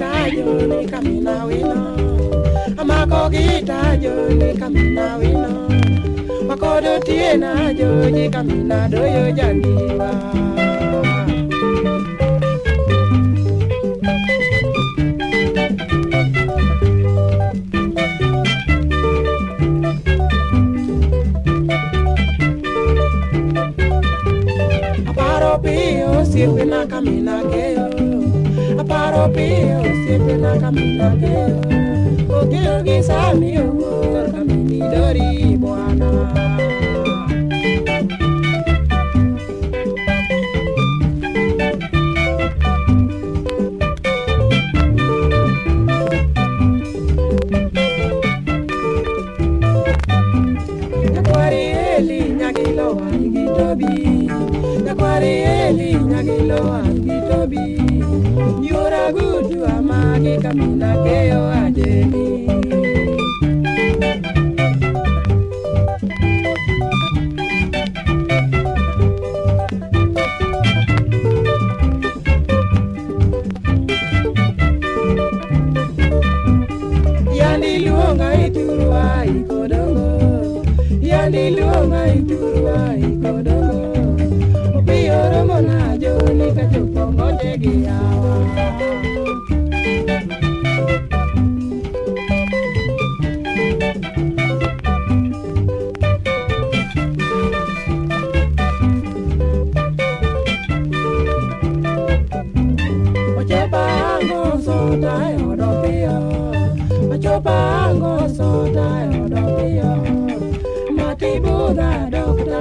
gitayo ni kamina wino amako gitayo ni kamina wino makodo tie na jo ni kamina doyo jandiwa Aparo pio, sirve na kamina keyo pio siempre la camina caminateo. Ogeo gisamio, torca midori buana. nyagilo angitobi nyakwari eli nyagilo angitobi Nyora gudwa mage kamina keyo ajeni Yani luonga iturwa ikodongo Yani luonga iturwa ikodongo Opiyoro mona jo nikachupo ngote giyaa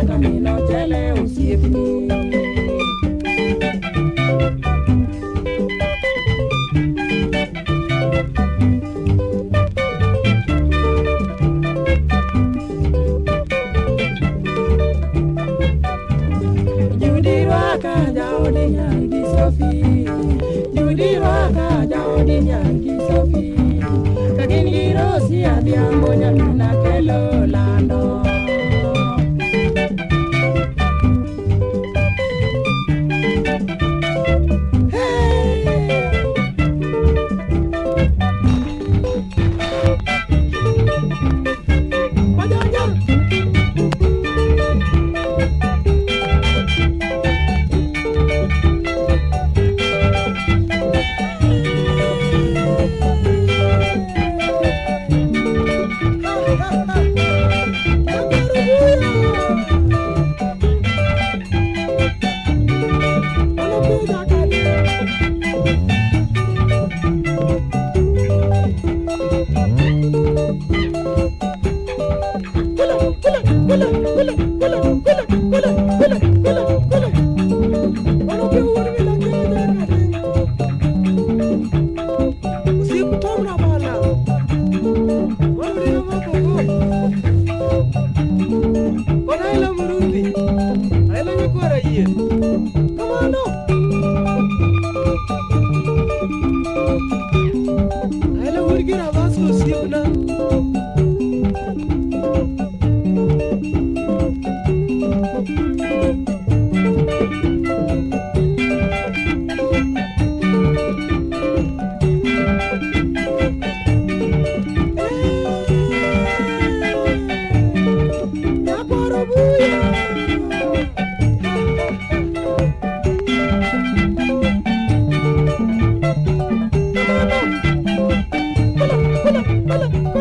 kamino chele osiepni Judirwaka jaudi nyangi sofi Judirwaka jaudi nyangi sofi Kagin girosi adhiambo nyamina Hello.